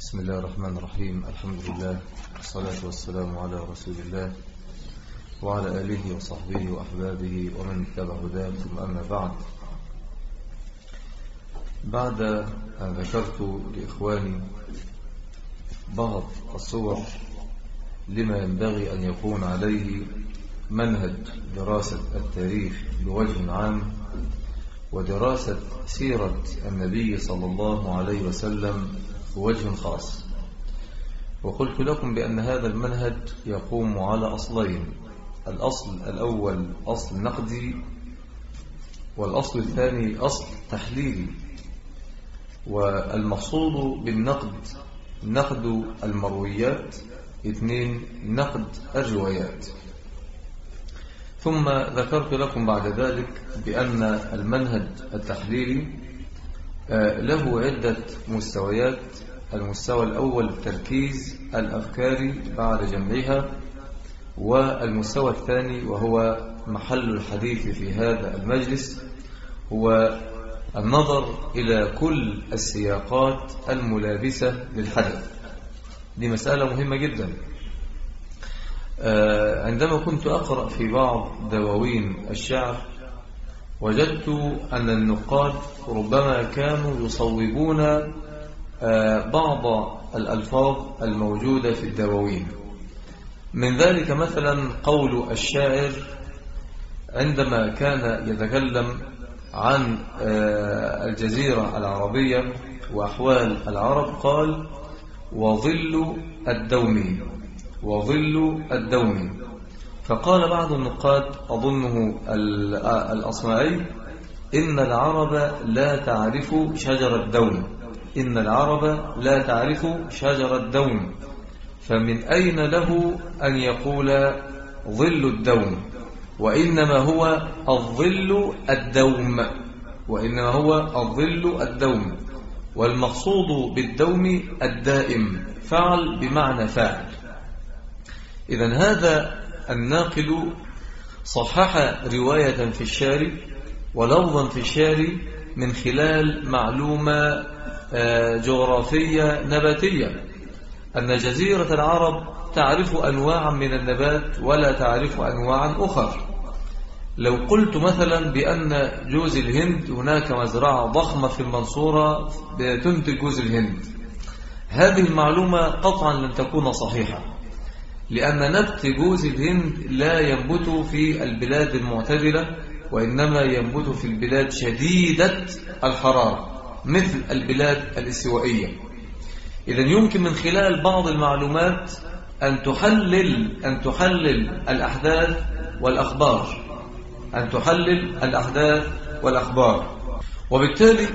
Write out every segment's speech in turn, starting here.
بسم الله الرحمن الرحيم الحمد لله والصلاة والسلام على رسول الله وعلى آله وصحبه وأحبابه ومن اتبع هداه ثم أما بعد بعد أن ذكرت لإخواني بعض الصور لما ينبغي أن يكون عليه منهج دراسة التاريخ بوجه عام ودراسة سيرة النبي صلى الله عليه وسلم بوجه خاص. وقلت لكم بأن هذا المنهج يقوم على أصلين الأصل الأول أصل نقدي والأصل الثاني أصل تحليلي والمقصود بالنقد نقد المرويات اثنين نقد الروايات. ثم ذكرت لكم بعد ذلك بأن المنهج التحليلي له عدة مستويات. المستوى الأول التركيز الأفكاري بعد جمعها والمستوى الثاني وهو محل الحديث في هذا المجلس هو النظر إلى كل السياقات الملابسة للحدث. دي مسألة مهمة جدا. عندما كنت أقرأ في بعض دواوين الشعر وجدت أن النقاد ربما كانوا يصوبون بعض الألفاظ الموجودة في الدواوين. من ذلك مثلا قول الشاعر عندما كان يتكلم عن الجزيرة العربية وأحوال العرب قال وظل الدوم وظل الدوم فقال بعض النقاد أظنه الأصمعي إن العرب لا تعرف شجر الدوم إن العرب لا تعرف شجر الدوم فمن أين له أن يقول ظل الدوم وإنما هو الظل الدوم. وإنما هو الظل الدوم. والمقصود بالدوم الدائم فعل بمعنى فاعل. إذا هذا الناقل صحح رواية في الشاري ولفظا في الشاري من خلال معلومة جغرافية نباتية. أن جزيرة العرب تعرف أنواعا من النبات ولا تعرف أنواعا أخر. لو قلت مثلا بأن جوز الهند هناك مزرعة ضخمة في المنصورة تنتج جوز الهند. هذه المعلومة قطعا لن تكون صحيحة. لأن نبت جوز الهند لا ينبت في البلاد المعتدلة وإنما ينبت في البلاد شديدة الحرارة مثل البلاد الاستوائية إذا يمكن من خلال بعض المعلومات أن تحلل أن تحلل الأحداث والأخبار. أن تحلل الأحداث والأخبار. وبالتالي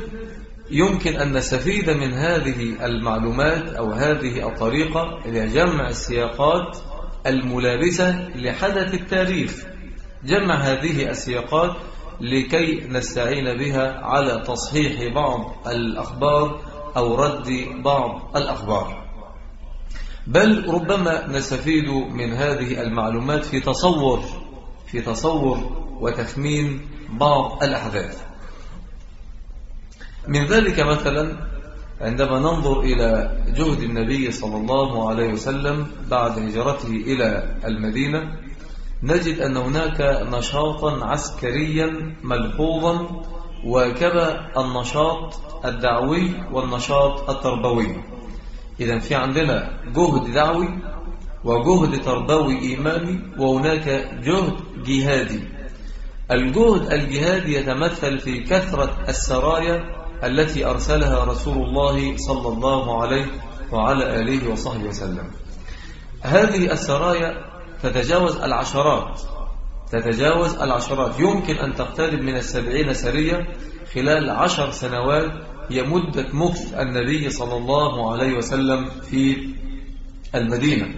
يمكن أن نستفيد من هذه المعلومات أو هذه الطريقة لجمع السياقات الملابسة لحدث التاريخ. جمع هذه السياقات لكي نستعين بها على تصحيح بعض الأخبار أو رد بعض الأخبار. بل ربما نستفيد من هذه المعلومات في تصور في تصور وتخمين بعض الأحداث. من ذلك مثلا عندما ننظر إلى جهد النبي صلى الله عليه وسلم بعد هجرته إلى المدينة نجد أن هناك نشاطا عسكريا ملحوظا وكذا النشاط الدعوي والنشاط التربوي. إذا في عندنا جهد دعوي وجهد تربوي إيماني وهناك جهد جهادي. الجهد الجهادي يتمثل في كثرة السرايا التي أرسلها رسول الله صلى الله عليه وعلى آله وصحبه وسلم. هذه السرايا تتجاوز العشرات تتجاوز العشرات. يمكن أن تقترب من السبعين سرية خلال عشر سنوات هي مدة مكث النبي صلى الله عليه وسلم في المدينة.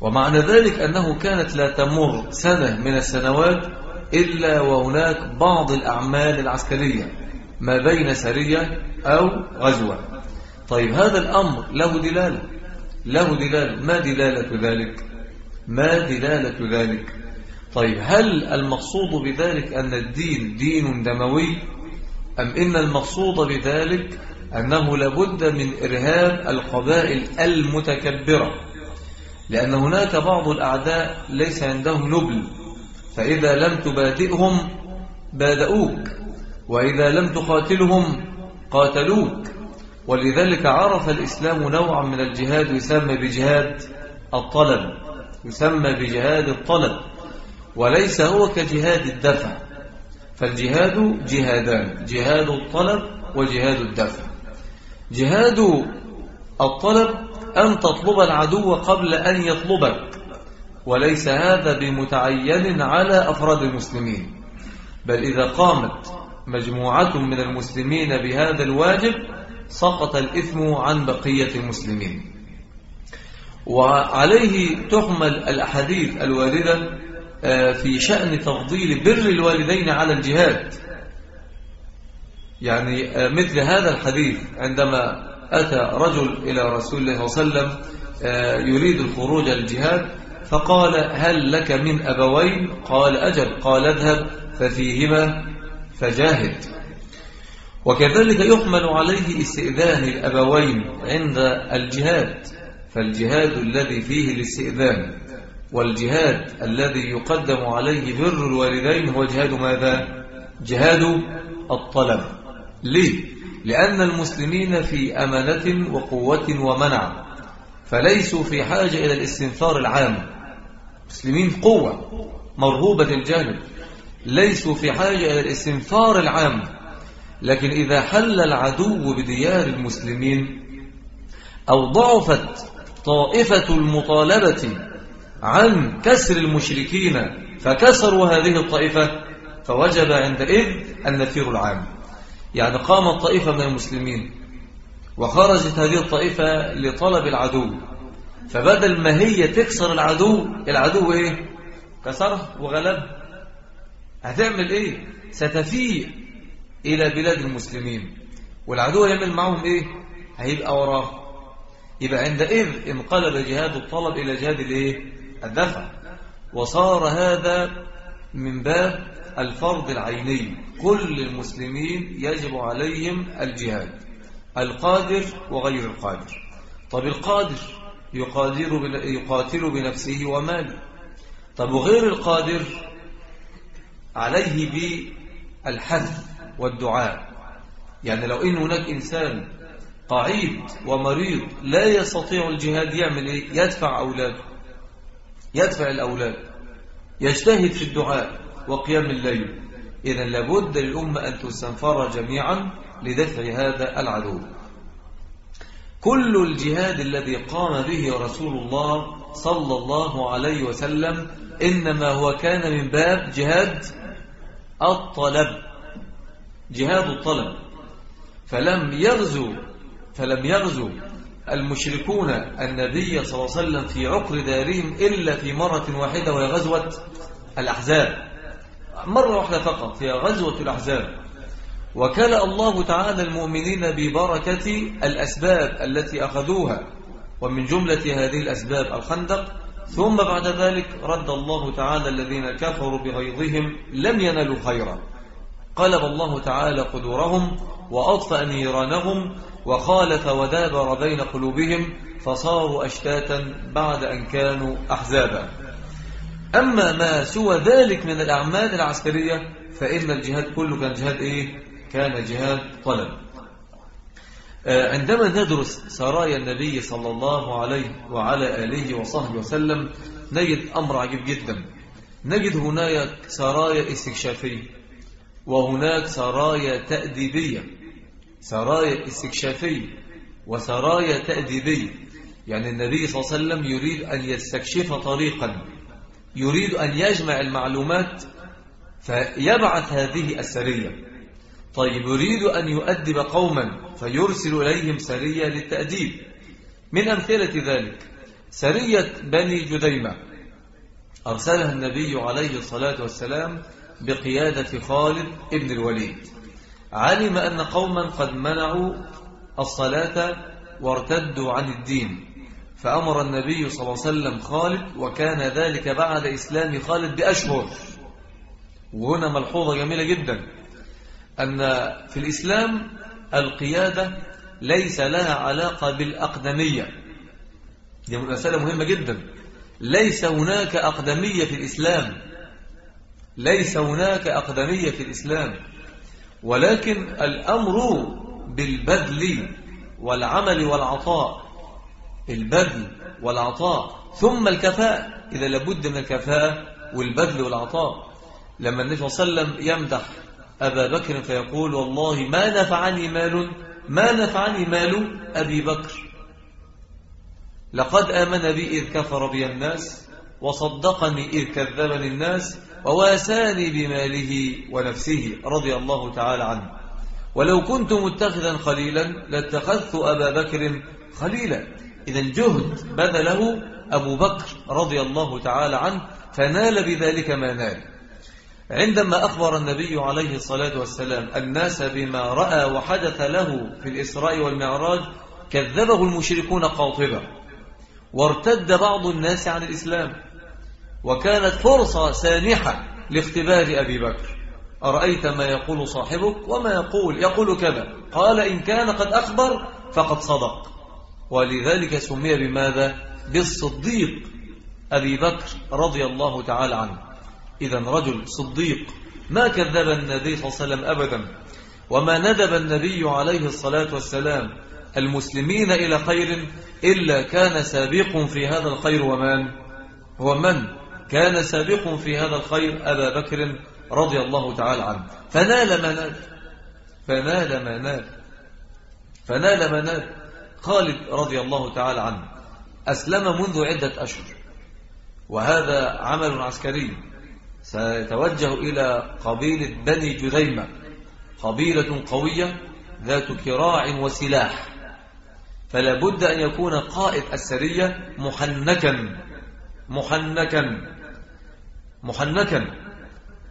ومعنى ذلك أنه كانت لا تمر سنة من السنوات إلا وهناك بعض الأعمال العسكرية. ما بين سرية أو غزوة. طيب هذا الأمر له دلالة له دلالة ما دلالة ذلك؟ ما دلالة ذلك؟ طيب هل المقصود بذلك أن الدين دين دموي؟ أم إن المقصود بذلك أنه لابد من إرهاب القبائل المتكبرة؟ لأن هناك بعض الأعداء ليس عندهم نبل فإذا لم تبادئهم بادؤوك. وإذا لم تقاتلهم قاتلوك. ولذلك عرف الإسلام نوعا من الجهاد يسمى بجهاد الطلب يسمى بجهاد الطلب وليس هو كجهاد الدفع. فالجهاد جهادان جهاد الطلب وجهاد الدفع. جهاد الطلب أن تطلب العدو قبل أن يطلبك وليس هذا بمتعين على أفراد المسلمين. بل إذا قامت مجموعة من المسلمين بهذا الواجب سقط الإثم عن بقية المسلمين. وعليه تحمل الأحاديث الواردة آه، في شأن تفضيل بر الوالدين على الجهاد. يعني آه، مثل هذا الحديث عندما أتى رجل إلى رسول الله صلى الله عليه وسلم آه، يريد الخروج للجهاد فقال هل لك من أبوين؟ قال أجل. قال اذهب ففيهما فجاهد وكذلك يحمل عليه استئذان الأبوين عند الجهاد فالجهاد الذي فيه الاستئذان والجهاد الذي يقدم عليه بر الوالدين هو جهاد ماذا؟ جهاد الطلب ليه؟ لأن المسلمين في أمانة وقوة ومنع فليسوا في حاجة إلى الاستنفار العام مسلمين قوة مرهوبة الجانب ليسوا في حاجة إلى الاستنفار العام لكن إذا حل العدو بديار المسلمين أو ضعفت طائفة المطالبة عن كسر المشركين فكسروا هذه الطائفة فوجب عندئذ النفير العام. يعني قامت طائفة من المسلمين وخرجت هذه الطائفة لطلب العدو فبدل ما هي تكسر العدو العدو إيه؟ كسره وغلب هتعمل إيه؟ ستفيء إلى بلاد المسلمين. والعدو يعمل معهم إيه؟ هيبقى وراه. يبقى عندئذ انقلب جهاد الطلب إلى جهاد الإيه؟ الدفع. وصار هذا من باب الفرض العيني. كل المسلمين يجب عليهم الجهاد. القادر وغير القادر. طب القادر يقادر يقاتل بنفسه وماله. طب وغير القادر عليه بالحث والدعاء. يعني لو إن هناك إنسان قعيد ومريض لا يستطيع الجهاد يعمل إيه؟ يدفع أولاده. يدفع الأولاد. يجتهد في الدعاء وقيام الليل. إذا لابد للأمة أن تستنفر جميعا لدفع هذا العدو. كل الجهاد الذي قام به رسول الله صلى الله عليه وسلم إنما هو كان من باب جهاد الطلب جهاد الطلب. فلم يغزو فلم يغزو المشركون النبي صلى الله عليه وسلم في عقر دارهم إلا في مرة واحدة وهي غزوة الأحزاب. مرة واحدة فقط هي غزوة الأحزاب. وكلا الله تعالى المؤمنين ببركة الأسباب التي أخذوها ومن جملة هذه الأسباب الخندق ثم بعد ذلك رد الله تعالى الذين كفروا بغيظهم لم ينالوا خيرا. قلب الله تعالى قدورهم وأطفأ نيرانهم وخالف ودابر بين قلوبهم فصاروا أشتاتا بعد أن كانوا أحزابا. أما ما سوى ذلك من الأعمال العسكرية فإن الجهاد كله كان جهاد إيه؟ كان جهاد طلب. عندما ندرس سرايا النبي صلى الله عليه وعلى آله وصحبه وسلم نجد أمر عجيب جدا. نجد هناك سرايا استكشافية وهناك سرايا تأديبية. سرايا استكشافية وسرايا تأديبية. يعني النبي صلى الله عليه وسلم يريد أن يستكشف طريقا. يريد أن يجمع المعلومات فيبعث هذه السرية. طيب يريد أن يؤدب قوما فيرسل إليهم سرية للتأديب. من أمثلة ذلك سرية بني جديمة. أرسلها النبي عليه الصلاة والسلام بقيادة خالد ابن الوليد. علم أن قوما قد منعوا الصلاة وارتدوا عن الدين. فأمر النبي صلى الله عليه وسلم خالد وكان ذلك بعد إسلام خالد بأشهر. وهنا ملحوظة جميلة جدا. أن في الإسلام القيادة ليس لها علاقة بالأقدمية. دي مسألة مهمة جدا. ليس هناك أقدمية في الإسلام. ليس هناك أقدمية في الإسلام. ولكن الأمر بالبذل والعمل والعطاء. البذل والعطاء. ثم الكفاءة. إذا لابد من الكفاءة والبذل والعطاء. لما النبي صلى الله عليه وسلم يمدح أبا بكر فيقول والله ما نفعني مال ما نفعني مال أبي بكر. لقد آمن بي إذ كفر بي الناس وصدقني إذ كذبني الناس وواساني بماله ونفسه رضي الله تعالى عنه. ولو كنت متخذا خليلا لاتخذت أبا بكر خليلا. إذا الجهد بذله أبو بكر رضي الله تعالى عنه فنال بذلك ما نال. عندما أخبر النبي عليه الصلاة والسلام الناس بما رأى وحدث له في الإسراء والمعراج كذبه المشركون قاطبة. وارتد بعض الناس عن الإسلام. وكانت فرصة سانحة لاختبار أبي بكر. أرأيت ما يقول صاحبك وما يقول يقول كذا. قال إن كان قد أخبر فقد صدق. ولذلك سمي بماذا؟ بالصديق أبي بكر رضي الله تعالى عنه. إذا رجل صديق ما كذب النبي صلى الله عليه وسلم أبدا وما ندب النبي عليه الصلاة والسلام المسلمين إلى خير إلا كان سابق في هذا الخير ومن؟ هو من كان سابق في هذا الخير؟ أبا بكر رضي الله تعالى عنه. فنال ما نال فنال ما نال فنال ما نال خالد رضي الله تعالى عنه أسلم منذ عدة أشهر وهذا عمل عسكري. سيتوجه إلى قبيلة بني جذيمة قبيلة قوية ذات كراع وسلاح فلا بد أن يكون قائد السرية محنكا محنكا محنكا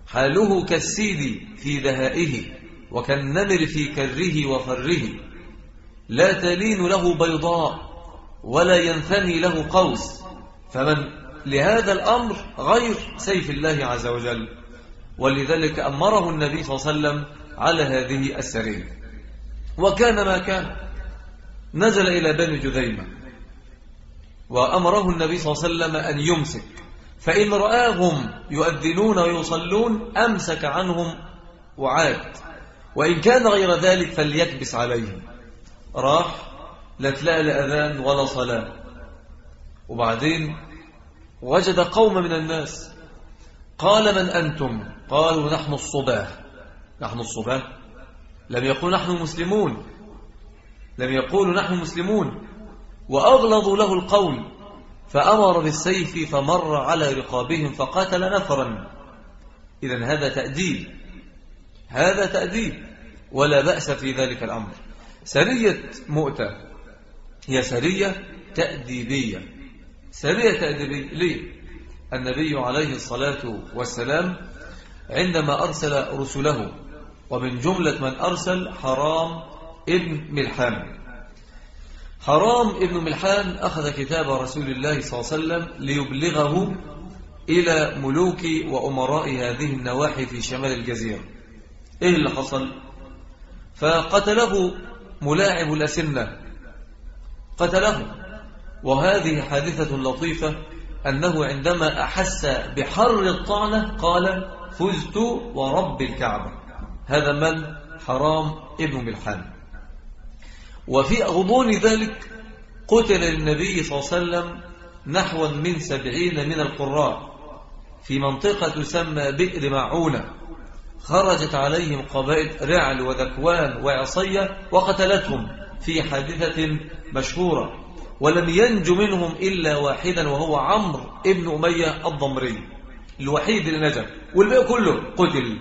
حاله كالسيد في دهائه وكالنمر في كره وفره. لا تلين له بيضاء ولا ينثني له قوس. فمن لهذا الأمر غير سيف الله عز وجل. ولذلك أمره النبي صلى الله عليه وسلم على هذه السرية وكان ما كان. نزل إلى بني جذيمة. وأمره النبي صلى الله عليه وسلم أن يمسك. فإن رآهم يؤذنون ويصلون أمسك عنهم وعاد. وإن كان غير ذلك فليكبس عليهم. راح لا تلاقي لأذان ولا صلاة. وبعدين وجد قوم من الناس. قال من أنتم؟ قالوا نحن الصباه نحن الصباه لم يقول نحن مسلمون. لم يقولوا نحن مسلمون. وأغلظوا له القول. فأمر بالسيف فمر على رقابهم فقاتل نفرا. إذا هذا تأديب. هذا تأديب. ولا بأس في ذلك الأمر. سرية مؤتة. هي سرية تأديبية. سرية تأديبية ليه؟ النبي عليه الصلاة والسلام عندما أرسل رسله ومن جملة من أرسل حرام ابن ملحان. حرام ابن ملحان أخذ كتاب رسول الله صلى الله عليه وسلم ليبلغه إلى ملوك وأمراء هذه النواحي في شمال الجزيرة. إيه اللي حصل؟ فقتله ملاعب الأسنة. قتله. وهذه حادثة لطيفة أنه عندما أحس بحر الطعنة قال فزت ورب الكعبة. هذا من؟ حرام ابن ملحان. وفي غضون ذلك قتل النبي صلى الله عليه وسلم نحو من سبعين من القراء في منطقة تسمى بئر معونة. خرجت عليهم قبائل رعل وذكوان وعصية وقتلتهم في حادثة مشهورة. ولم ينج منهم إلا واحدا وهو عمرو ابن أمية الضمري الوحيد اللي نجا. والباقي كله قتل.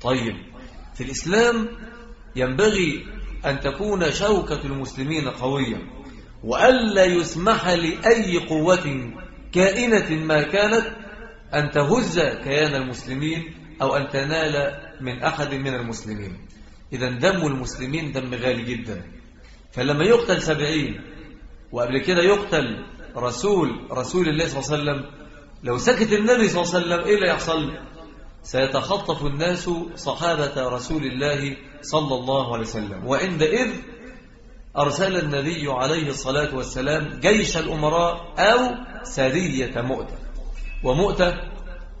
طيب في الإسلام ينبغي أن تكون شوكة المسلمين قوية وألا يسمح لأي قوة كائنة ما كانت أن تهز كيان المسلمين أو أن تنال من أحد من المسلمين. إذا دم المسلمين دم غالي جدا. فلما يقتل سبعين وقبل كده يقتل رسول رسول الله صلى الله عليه وسلم. لو سكت النبي صلى الله عليه وسلم إيه اللي يحصل؟ سيتخطف الناس صحابة رسول الله صلى الله عليه وسلم. وعندئذ أرسل النبي عليه الصلاة والسلام جيش الأمراء أو سرية مؤتة. ومؤتة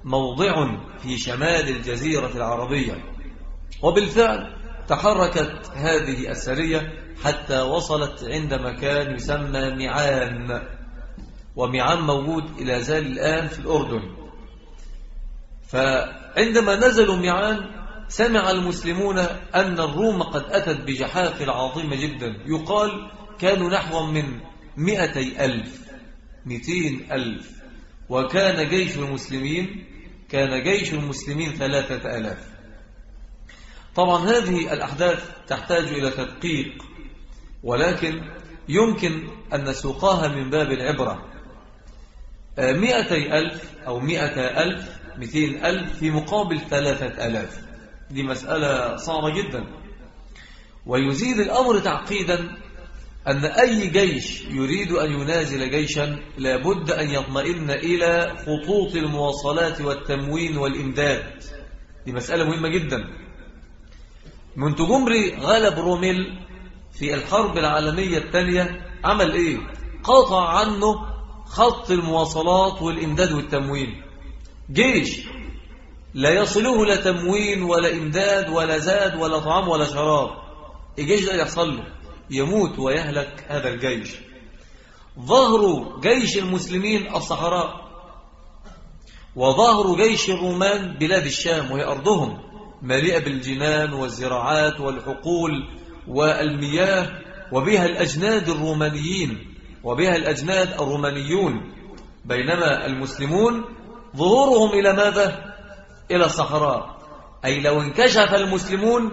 موضع في شمال الجزيرة العربية. وبالفعل تحركت هذه السرية حتى وصلت عند مكان يسمى معان ومعان موجود إلى زال الآن في الأردن. فعندما نزلوا معان سمع المسلمون أن الروم قد أتت بجحافل عظيمة جدا. يقال كانوا نحو من مئتي ألف مئتين ألف. وكان جيش المسلمين كان جيش المسلمين ثلاثة ألاف. طبعا هذه الأحداث تحتاج إلى تدقيق. ولكن يمكن أن نسوقها من باب العبرة. مئتي ألف أو مئة ألف مئتين ألف في مقابل ثلاثة ألاف. دي مسألة صعبة جدا. ويزيد الأمر تعقيدا أن أي جيش يريد أن ينازل جيشا لابد أن يطمئن إلى خطوط المواصلات والتموين والإمداد. دي مسألة مهمة جدا. منتجمري غلب روميل في الحرب العالمية الثانية عمل إيه؟ قطع عنه خط المواصلات والإمداد والتموين. جيش لا يصله لا تموين ولا إمداد ولا زاد ولا طعام ولا شراب. الجيش ده يحصل له يموت ويهلك هذا الجيش. ظهر جيش المسلمين الصحراء وظهر جيش الرومان بلاد الشام وهي أرضهم مليئة بالجنان والزراعات والحقول والمياه وبها الأجناد الرومانيين وبها الأجناد الرومانيون. بينما المسلمون ظهورهم إلى ماذا؟ إلى الصحراء. أي لو انكشف المسلمون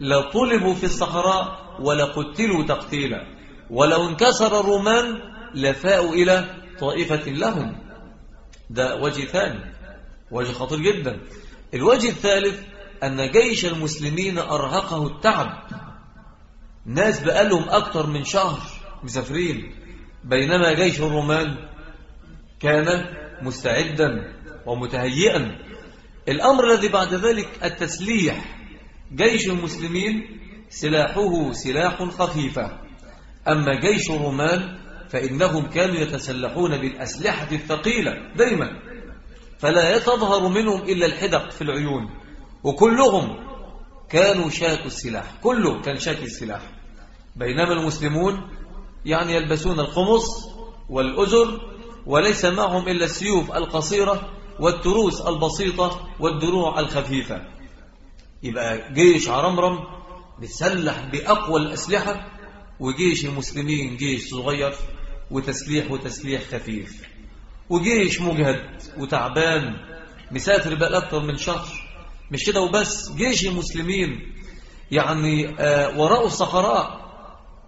لطلبوا في الصحراء ولقتلوا تقتيلا. ولو انكسر الرومان لفاءوا إلى طائفة لهم. ده وجه ثاني. وجه خطير جدا. الوجه الثالث أن جيش المسلمين أرهقه التعب. ناس بقالهم أكتر من شهر مسافرين بينما جيش الرومان كان مستعدا ومتهيئا. الأمر الذي بعد ذلك التسليح جيش المسلمين سلاحه سلاح خفيفة. أما جيش الرومان فإنهم كانوا يتسلحون بالأسلحة الثقيلة دايما فلا يتظهر منهم إلا الحدق في العيون. وكلهم كانوا شاك السلاح كله كان شاك السلاح. بينما المسلمون يعني يلبسون القمص والأزر وليس معهم إلا السيوف القصيرة والتروس البسيطة والدروع الخفيفة. يبقى جيش عرمرم بيسلح بأقوى الأسلحة وجيش المسلمين جيش صغير وتسليح وتسليح خفيف. وجيش مجهد وتعبان مسافر بقى أكثر من شهر مش كده وبس. جيش المسلمين يعني آه وراء الصحراء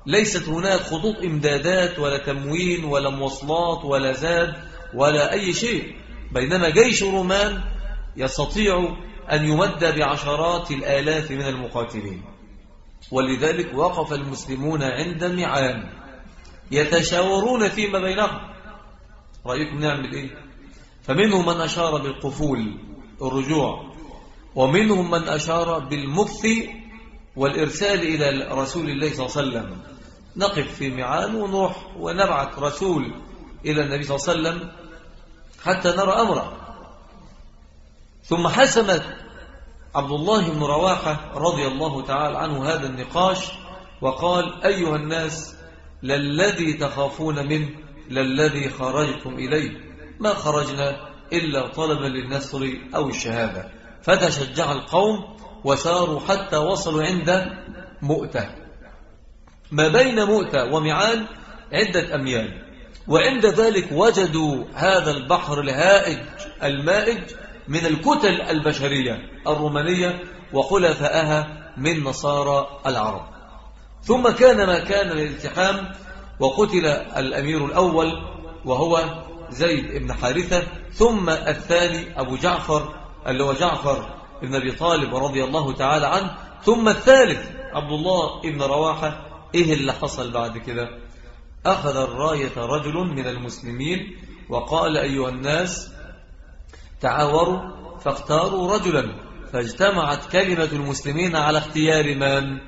ليست هناك خطوط إمدادات ولا تموين ولا مواصلات ولا زاد ولا أي شيء. بينما جيش رومان يستطيع أن يمد بعشرات الآلاف من المقاتلين. ولذلك وقف المسلمون عند معان يتشاورون فيما بينهم. رأيكم نعمل إيه؟ فمنهم من أشار بالقفول الرجوع ومنهم من أشار بالمكث والإرسال إلى رسول الله صلى الله عليه وسلم. نقف في معان ونروح ونبعث رسول إلى النبي صلى الله عليه وسلم حتى نرى أمره. ثم حسمت عبد الله بن رواحة رضي الله تعالى عنه هذا النقاش وقال أيها الناس للذي تخافون منه للذي خرجتم إليه. ما خرجنا إلا طلبا للنصر أو الشهادة. فتشجع القوم وساروا حتى وصلوا عند مؤتة. ما بين مؤتة ومعان عدة أميال. وعند ذلك وجدوا هذا البحر الهائج المائج من الكتل البشرية الرومانية وخلفائها من نصارى العرب. ثم كان ما كان للالتحام وقتل الأمير الأول وهو زيد بن حارثة ثم الثاني أبو جعفر اللي هو جعفر بن أبي طالب رضي الله تعالى عنه ثم الثالث عبد الله بن رواحة. إيه اللي حصل بعد كده؟ أخذ الراية رجل من المسلمين وقال أيها الناس تعاوروا فاختاروا رجلا فاجتمعت كلمة المسلمين على اختيار من؟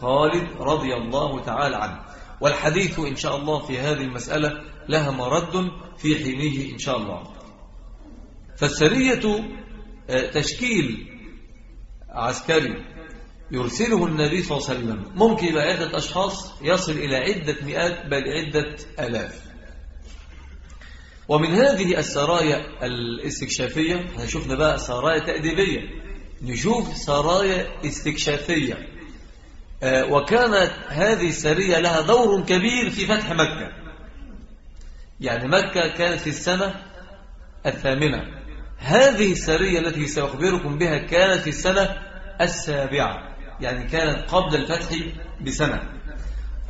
خالد رضي الله تعالى عنه. والحديث إن شاء الله في هذه المسألة لها مرد في حينه إن شاء الله. فالسرية تشكيل عسكري يرسله النبي صلى الله عليه وسلم. ممكن يبقى عدة أشخاص يصل إلى عدة مئات بل عدة ألاف. ومن هذه السرايا الاستكشافية إحنا شفنا بقى سرايا تأديبية. نشوف سرايا استكشافية. آه، وكانت هذه السرية لها دور كبير في فتح مكة. يعني مكة كانت في السنة الثامنة. هذه السرية التي سأخبركم بها كانت في السنة السابعة يعني كانت قبل الفتح بسنة.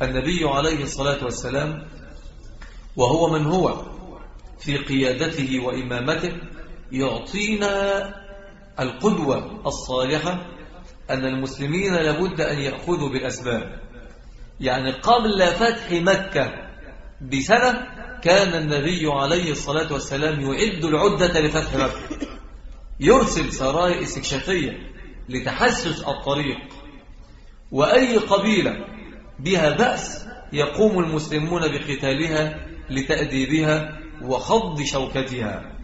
النبي عليه الصلاة والسلام وهو من هو في قيادته وإمامته يعطينا القدوة الصالحة أن المسلمين لابد أن يأخذوا بالأسباب. يعني قبل فتح مكة بسنة كان النبي عليه الصلاة والسلام يعد العدة لفتح مكة. يرسل سرايا استكشافية لتحسس الطريق. وأي قبيلة بها بأس يقوم المسلمون بقتالها لتأديبها وخض شوكتها.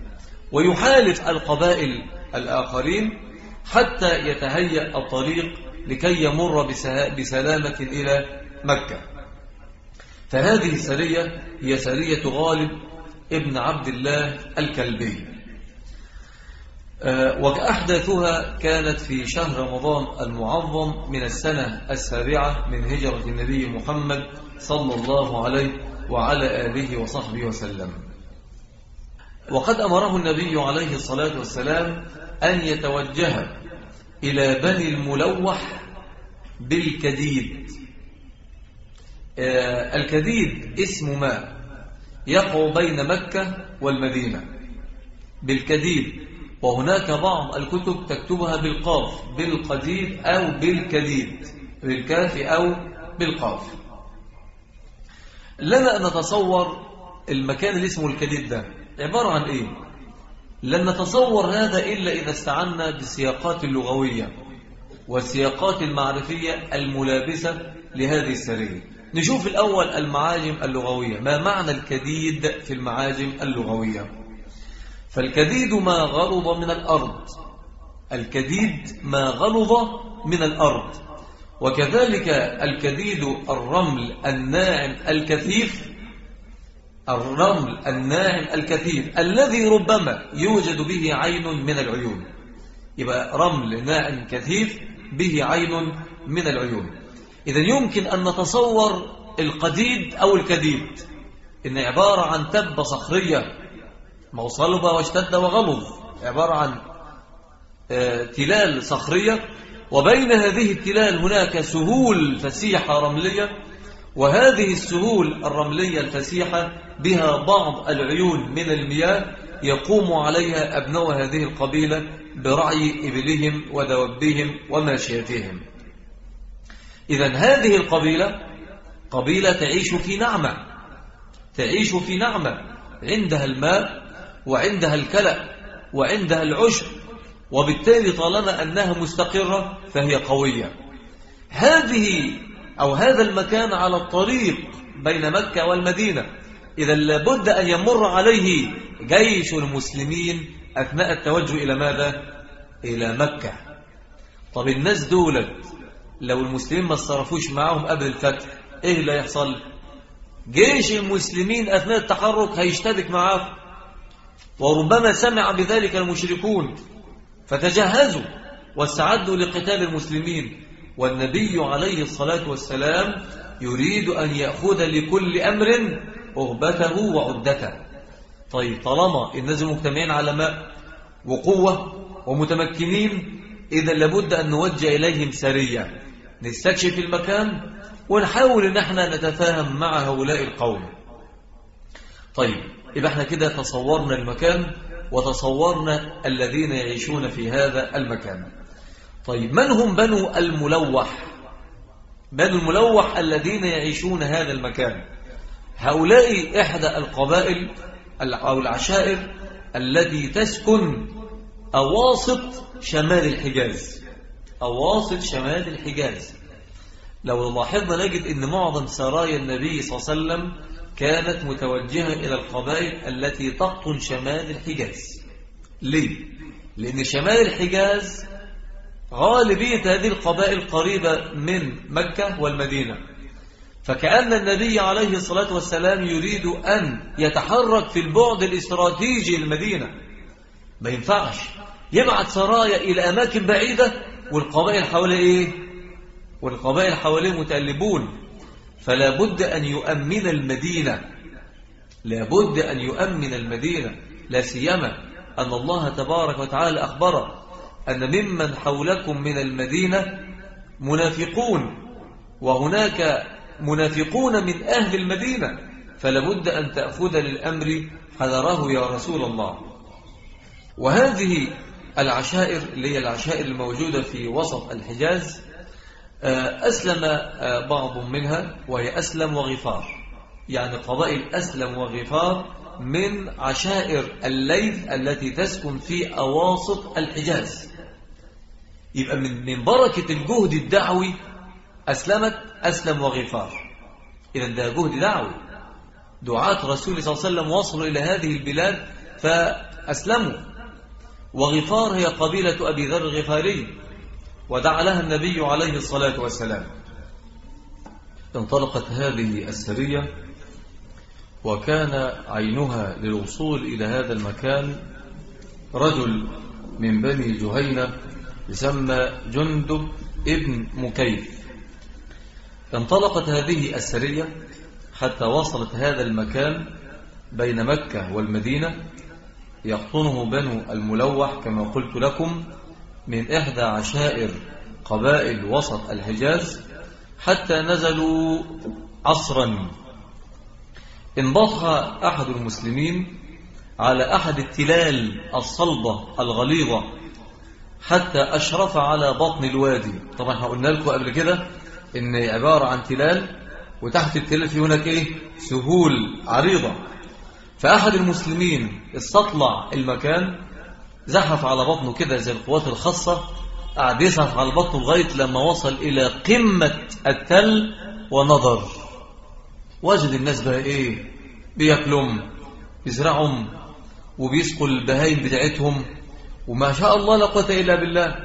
ويحالف القبائل الآخرين حتى يتهيأ الطريق لكي يمر بسلامة إلى مكة. فهذه السرية هي سرية غالب ابن عبد الله الكلبي. آه، وأحداثها كانت في شهر رمضان المعظم من السنة السابعة من هجرة النبي محمد صلى الله عليه وعلى آله وصحبه وسلم. وقد أمره النبي عليه الصلاة والسلام أن يتوجه إلى بني الملوح بالكديد. آه، الكديد اسم ماء. يقع بين مكة والمدينة بالكديد وهناك بعض الكتب تكتبها بالقاف بالقديد أو بالكديد بالكاف أو بالقاف. لنا أن نتصور المكان اللي اسمه الكديد ده عبارة عن إيه؟ لن نتصور هذا إلا إذا استعنا بالسياقات اللغوية والسياقات المعرفية الملابسة لهذه السرية نشوف الأول المعاجم اللغوية ما معنى الكديد في المعاجم اللغوية؟ فالكديد ما غلظ من الأرض الكديد ما غلظ من الأرض. وكذلك الكديد الرمل الناعم الكثيف الرمل الناعم الكثيف الذي ربما يوجد به عين من العيون. يبقى رمل ناعم كثيف به عين من العيون. إذا يمكن أن نتصور القديد أو الكديد. إن عبارة عن تبة صخرية موصلبة واشتد وغلظ عبارة عن آه، تلال صخرية وبين هذه التلال هناك سهول فسيحة رملية وهذه السهول الرملية الفسيحة بها بعض العيون من المياه يقوم عليها أبناء هذه القبيلة برعي إبلهم ودوبهم وماشيتهم. إذا هذه القبيلة قبيلة تعيش في نعمة تعيش في نعمة عندها الماء وعندها الكلأ وعندها العشب وبالتالي طالما أنها مستقرة فهي قوية هذه أو هذا المكان على الطريق بين مكة والمدينة إذا لابد أن يمر عليه جيش المسلمين أثناء التوجه إلى ماذا؟ إلى مكة طب الناس دولت لو المسلمين ما اتصرفوش معهم قبل الفتح إيه اللي يحصل؟ جيش المسلمين أثناء التحرك هيشتبك معهم وربما سمع بذلك المشركون فتجهزوا واستعدوا لقتال المسلمين. والنبي عليه الصلاة والسلام يريد أن يأخذ لكل أمر أغبته وعدته. طيب طالما الناس مجتمعين على ماء وقوة ومتمكنين إذا لابد أن نوجه إليهم سرية. نستكشف المكان ونحاول أن إحنا نتفاهم مع هؤلاء القوم. طيب يبقى إحنا كده تصورنا المكان وتصورنا الذين يعيشون في هذا المكان. طيب من هم بنو الملوح؟ بنو الملوح الذين يعيشون هذا المكان. هؤلاء إحدى القبائل أو العشائر التي تسكن أواسط شمال الحجاز. أواسط شمال الحجاز. لو لاحظنا نجد أن معظم سرايا النبي صلى الله عليه وسلم كانت متوجهة إلى القبائل التي تقطن شمال الحجاز. ليه؟ لأن شمال الحجاز غالبية هذه القبائل قريبة من مكة والمدينة. فكأن النبي عليه الصلاة والسلام يريد أن يتحرك في البعد الاستراتيجي للمدينة. ما ينفعش. يبعث سرايا إلى أماكن بعيدة والقبائل حواليه إيه؟ والقبائل حواليه متألبون. فلا بد أن يؤمن المدينة. لا بد أن يؤمن المدينة. لا سيما أن الله تبارك وتعالى أخبر أن ممن حولكم من المدينة منافقون وهناك منافقون من أهل المدينة. فلابد أن تأخذ للأمر حذره يا رسول الله. وهذه العشائر اللي هي العشائر الموجودة في وسط الحجاز آه، أسلم آه، بعض منها وهي أسلم وغفار. يعني قبائل أسلم وغفار من عشائر الليث التي تسكن في أواسط الحجاز. يبقى من من بركة الجهد الدعوي أسلمت أسلم وغفار. إذا ده جهد دعوي. دعاة رسول صلى الله عليه وسلم وصلوا إلى هذه البلاد فأسلموا. وغفار هي قبيلة أبي ذر الغفاري ودعا لها النبي عليه الصلاة والسلام. انطلقت هذه السرية وكان عينها للوصول إلى هذا المكان رجل من بني جهينة يسمى جندب ابن مكيف. انطلقت هذه السرية حتى وصلت هذا المكان بين مكة والمدينة يقطنه بنو الملوح كما قلت لكم من إحدى عشائر قبائل وسط الحجاز حتى نزلوا عصرا. انبطح أحد المسلمين على أحد التلال الصلبة الغليظة حتى أشرف على بطن الوادي. طبعا إحنا قلنا لكم قبل كده إن عبارة عن تلال وتحت التلال في هناك إيه؟ سهول عريضة. فأحد المسلمين استطلع المكان زحف على بطنه كده زي القوات الخاصة قعد يزحف على بطنه لغاية لما وصل إلى قمة التل ونظر. وجد الناس بقى إيه؟ بياكلهم يزرعهم وبيسقوا البهايم بتاعتهم وما شاء الله لا قوة إلا بالله.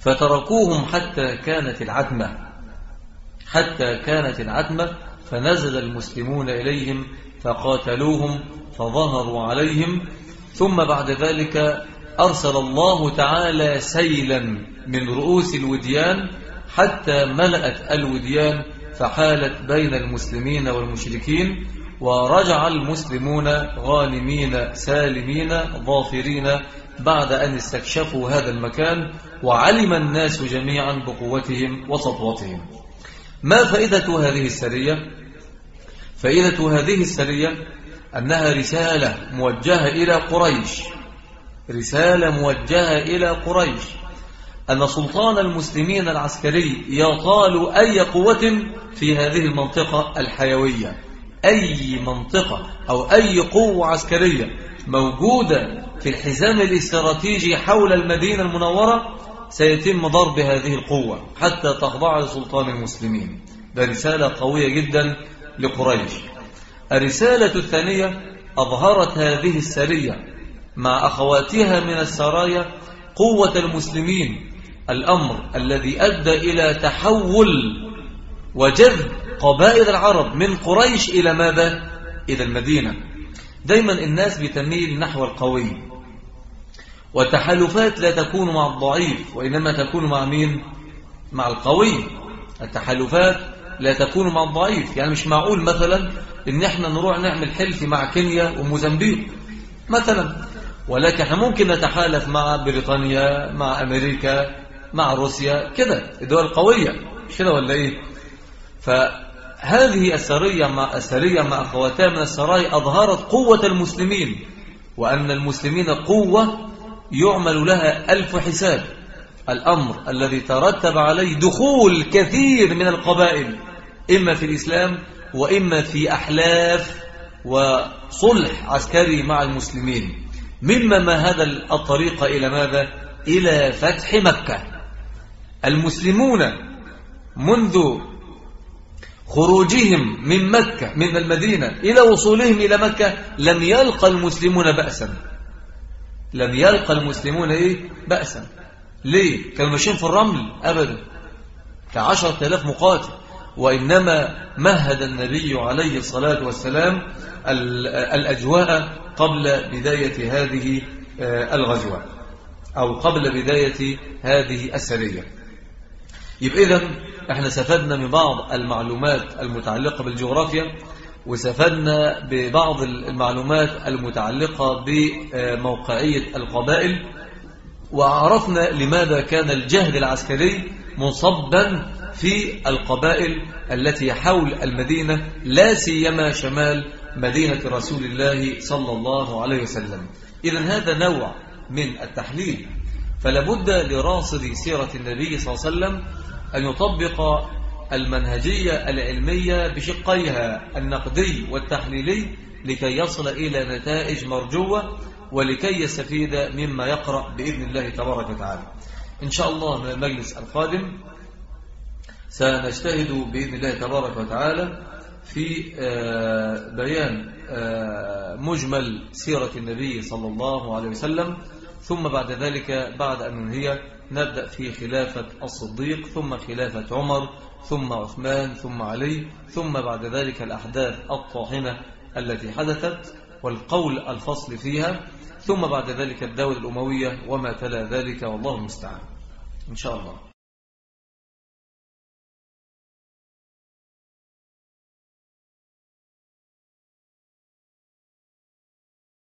فتركوهم حتى كانت العتمة حتى كانت العتمة فنزل المسلمون إليهم فقاتلوهم فظهروا عليهم ثم بعد ذلك أرسل الله تعالى سيلا من رؤوس الوديان حتى ملأت الوديان فحالت بين المسلمين والمشركين ورجع المسلمون غانمين سالمين ظافرين بعد أن استكشفوا هذا المكان وعلم الناس جميعا بقوتهم وسطوتهم ما فائدة هذه السرية؟ فائدة هذه السرية أنها رسالة موجهة إلى قريش. رسالة موجهة إلى قريش. أن سلطان المسلمين العسكري يطال أي قوة في هذه المنطقة الحيوية. أي منطقة أو أي قوة عسكرية موجودة في الحزام الاستراتيجي حول المدينة المنورة سيتم ضرب هذه القوة حتى تخضع لسلطان المسلمين. ده رسالة قوية جدا لقريش. الرسالة الثانية أظهرت هذه السرية مع أخواتها من السرايا قوة المسلمين. الأمر الذي أدى إلى تحول وجذب قبائل العرب من قريش إلى ماذا؟ إلى المدينة. دايما الناس بتميل نحو القوي. والتحالفات لا تكون مع الضعيف وإنما تكون مع مين؟ مع القوي. التحالفات لا تكون مع الضعيف. يعني مش معقول مثلا إن إحنا نروح نعمل حلف مع كينيا وموزمبيق مثلا. ولكن إحنا ممكن نتحالف مع بريطانيا مع أمريكا مع روسيا كده. الدول القوية مش كده ولا إيه؟ فهذه السرية مع السرية مع أخواتها من السرايا أظهرت قوة المسلمين وأن المسلمين قوة يعمل لها ألف حساب. الأمر الذي ترتب عليه دخول كثير من القبائل إما في الإسلام وإما في أحلاف وصلح عسكري مع المسلمين. مما ما هذا الطريق إلى ماذا؟ إلى فتح مكة. المسلمون منذ خروجهم من مكة من المدينة إلى وصولهم إلى مكة لم يلقى المسلمون بأسا. لم يلقى المسلمون إيه؟ بأسا. ليه؟ كانوا ماشيين في الرمل أبدا. كعشرة آلاف مقاتل. وإنما مهد النبي عليه الصلاة والسلام الأجواء قبل بداية هذه آه، الغزوة. أو قبل بداية هذه السرية. يبقى إذن إحنا سفدنا من بعض المعلومات المتعلقة بالجغرافيا وسفدنا ببعض المعلومات المتعلقة بموقعية القبائل وعرفنا لماذا كان الجهد العسكري منصبا في القبائل التي حول المدينة لا سيما شمال مدينة رسول الله صلى الله عليه وسلم. إذا هذا نوع من التحليل. فلابد لراصد سيرة النبي صلى الله عليه وسلم أن يطبق المنهجية العلمية بشقيها النقدي والتحليلي لكي يصل إلى نتائج مرجوة ولكي يستفيد مما يقرأ بإذن الله تبارك وتعالى. إن شاء الله من المجلس القادم سنجتهد بإذن الله تبارك وتعالى في آه، بيان آه، مجمل سيرة النبي صلى الله عليه وسلم. ثم بعد ذلك بعد أن ننهي نبدأ في خلافة الصديق ثم خلافة عمر ثم عثمان ثم علي ثم بعد ذلك الأحداث الطاحنة التي حدثت والقول الفصل فيها. ثم بعد ذلك الدولة الأموية وما تلا ذلك والله المستعان. إن شاء الله.